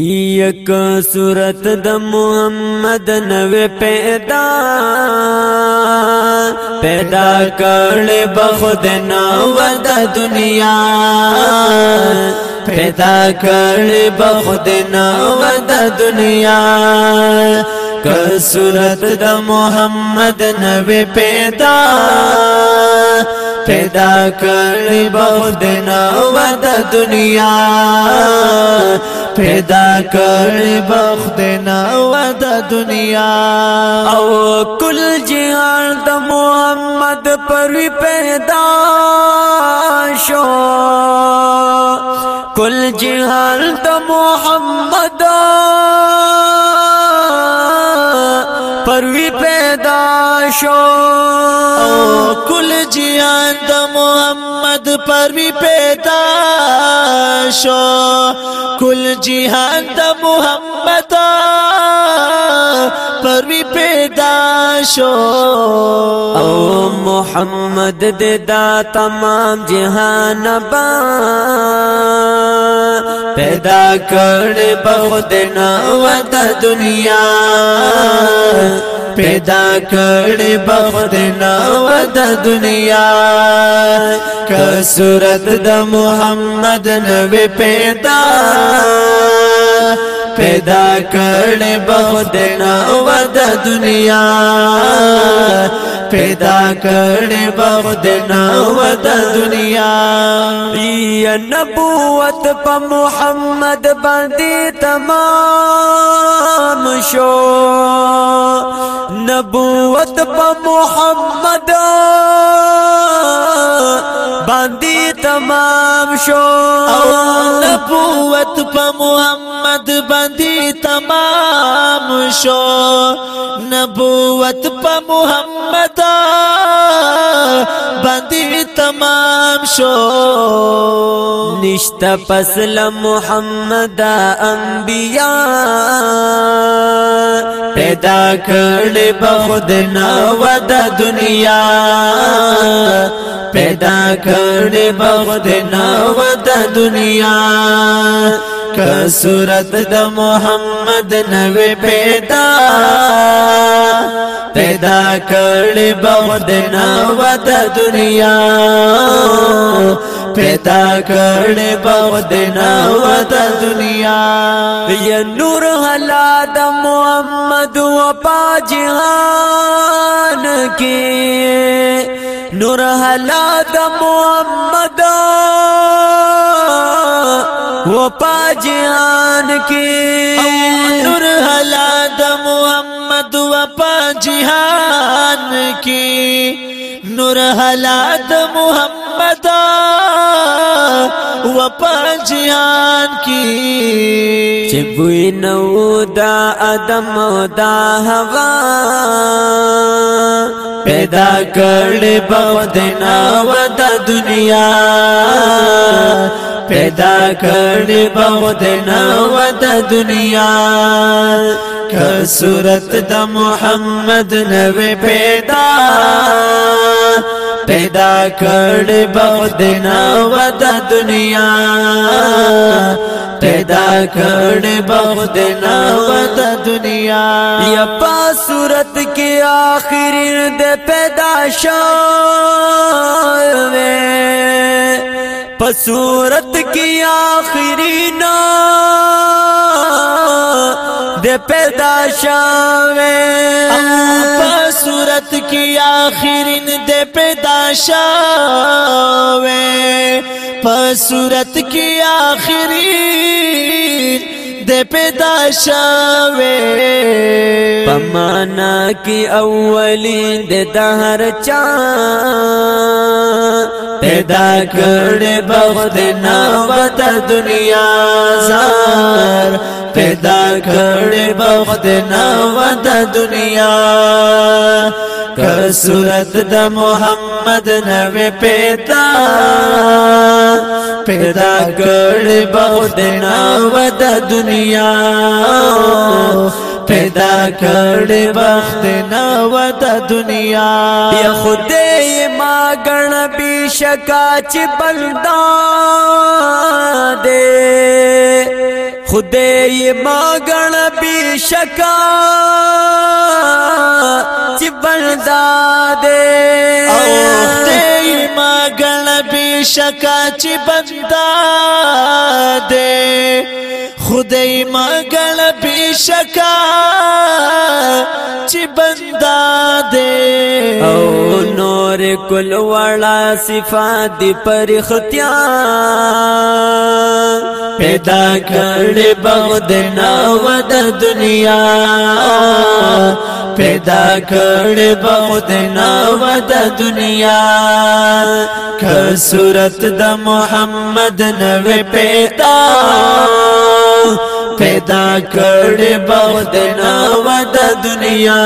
یک صورت د محمد نو پیدا پیدا کړل بخود نو د دنیا پیدا کړل بخود نو د دنیا که صورت د محمد نو پیدا پیدا کړی بخت نو د دنیا پیدا کړی بخت نو د دنیا او کل جهان د محمد پر پیدا شو کل جهان د محمد پر پیدا شو پر وی پیدا شو کل جهان دا محمد پیدا شو او محمد دې دا تمام جهان با پیدا کړ بخود نو د دنیا پیدا کړ بخود نو د دنیا که صورت د محمد نو پیدا پیدا کړي بخود نو د دنیا پیدا کړي بخود نو د دنیا ای نبوت په محمد باندې تمام شو نبوت په محمد باندې تمام شو او نبوت په محمد باندې تمام شو نبوت په محمد باندې تمام شو نشت محمد انبیاء پیدا کرن بہد نو دنیا پیدا کرن بہد نو دنیا که صورت د محمد نوې پیدا پیدا کړي بہت نو د دنیا پیدا کړي بہت نو د دنیا یا نور حلا د محمد و پاجهان کې نور حلا د محمد و پاجیان کی نور حلا د محمد و پاجیان کی نور حلا د محمد و پنجان کی چبوی نو دا ادم دا هوا پیدا کړل بخت نا و د دنیا پیدا کړل بخت نا و د دنیا که صورت د محمد نو پیدا پیدا کړ بخت نه ود دنیا پیدا کړ بخت نه ود دنیا یا په صورت کې آخر د پیدا شوه په صورت کې آخري نه د پیدا شوه کی آخرین دے پیدا پسورت کی آخرین دے پیدا وے پمانا کی اولین دے دہر چار پیدا کړې بخت نابت دنیا زار پیدا کړې بخت نابت دنیا که صورت د محمد نوې پیدا پیدا کړې بخت نابت دنیا پیدا کړې بخت نابت دنیا یا خدای گن بی شکا چی بندہ دے خدے ما گن بی شکا چی بندہ دے خدے ما گن بی شکا چی بندہ دے خدے ما گن بی شکا چې بندا دے او نور کل وړا صفات دی پر اختیار پیدا کړي بغد نو د دنیا پیدا کړي بغد نو د دنیا که صورت د محمد نو پیدا پیدا کړي بخت نو د دنیا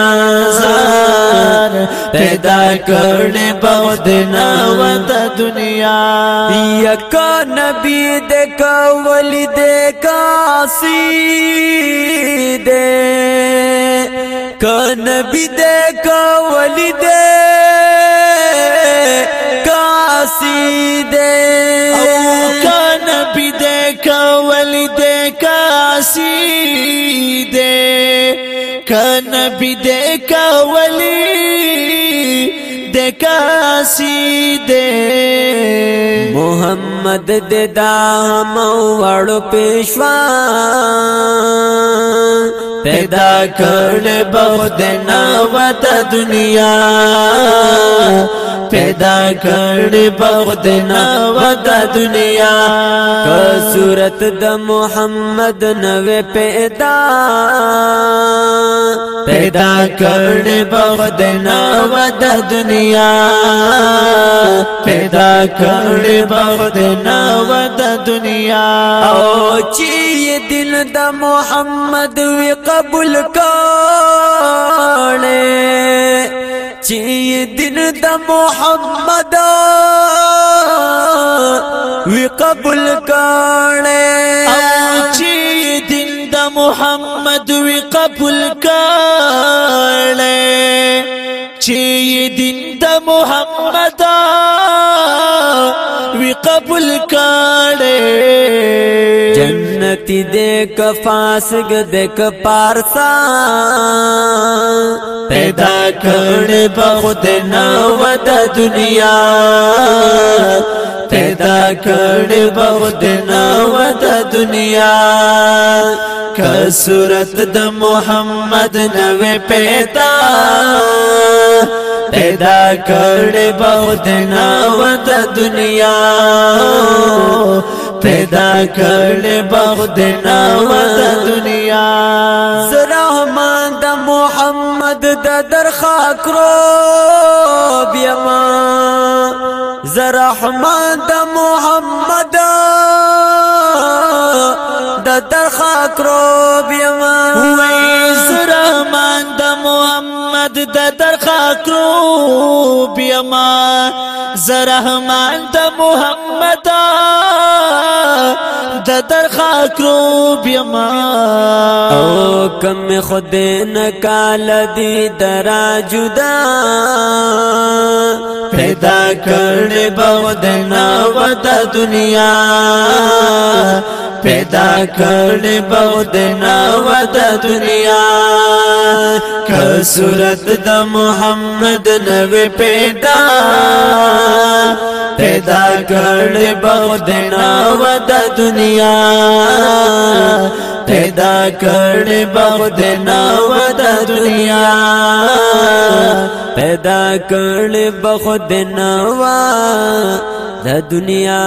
زار پیدا کړي بخت نو د دنیا یک نبی دې کا ولی دې کا نبی دې کا ولی دې دې سي دې کنبي دې کولي کاسی دے محمد دے دا ہم وڑ پیشوا پیدا کړل بخت نوت دنیا پیدا کړل بخت نوت دنیا که صورت د محمد نو پیدا پیدا کړل بخت نوت دنیا پیدا کړل بخت نوت دنیا او چی دل دن محمد وی قبول کا چی دل دن محمد وی قبول او چی دل کھی محمد وی قبول کا چی دل دن دمدار قبول کړي جنتی دې کفاسګ دې کپارسا پیدا کړي په خود نو د دنیا پیدا کړي په خود نو د دنیا که صورت د محمد نو پیدا پیدا کړې بہت ناوت دنیا پیدا کړې بہت ناوت دنیا زرحمان د محمد د درخا کرو بیما زرحمان د محمد د درخا کرو بیما محمد د درخاک رو بیما زرحمان د محمد د درخا کرو بیما او کم خود نکال دی درا جدا پیدا کرنے بود ناو دا دنیا پیدا کرنے بود ناو دا دنیا که صورت د محمد نوې پیدا پیدا کړل به د ناو د دنیا دنیا پیدا کړې بخت نو د دنیا پیدا کړې بخت نو د دنیا